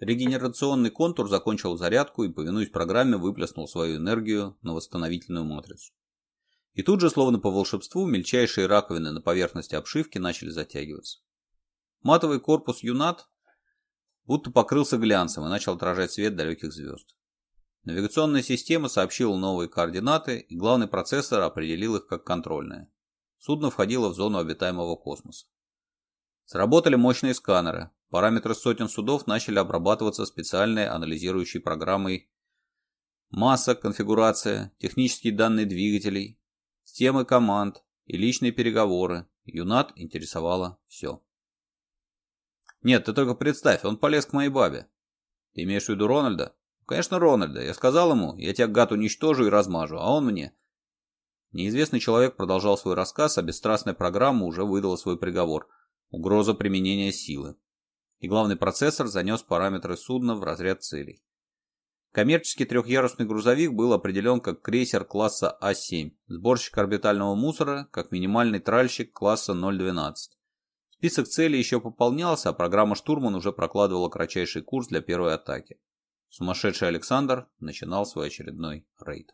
Регенерационный контур закончил зарядку и, повинуясь программе, выплеснул свою энергию на восстановительную матрицу. И тут же, словно по волшебству, мельчайшие раковины на поверхности обшивки начали затягиваться. Матовый корпус Юнат будто покрылся глянцем и начал отражать свет далеких звезд. Навигационная система сообщила новые координаты, и главный процессор определил их как контрольные. Судно входило в зону обитаемого космоса. Сработали мощные сканеры, Параметры сотен судов начали обрабатываться специальной анализирующей программой. Масса, конфигурация, технические данные двигателей, темы команд и личные переговоры. Юнат интересовало все. «Нет, ты только представь, он полез к моей бабе». «Ты имеешь в виду Рональда?» ну, «Конечно, Рональда. Я сказал ему, я тебя, гад, уничтожу и размажу, а он мне...» Неизвестный человек продолжал свой рассказ, а бесстрастная программа уже выдала свой приговор. Угроза применения силы и главный процессор занес параметры судна в разряд целей. Коммерческий трехъярусный грузовик был определен как крейсер класса А7, сборщик орбитального мусора, как минимальный тральщик класса 012. Список целей еще пополнялся, а программа «Штурман» уже прокладывала кратчайший курс для первой атаки. Сумасшедший Александр начинал свой очередной рейд.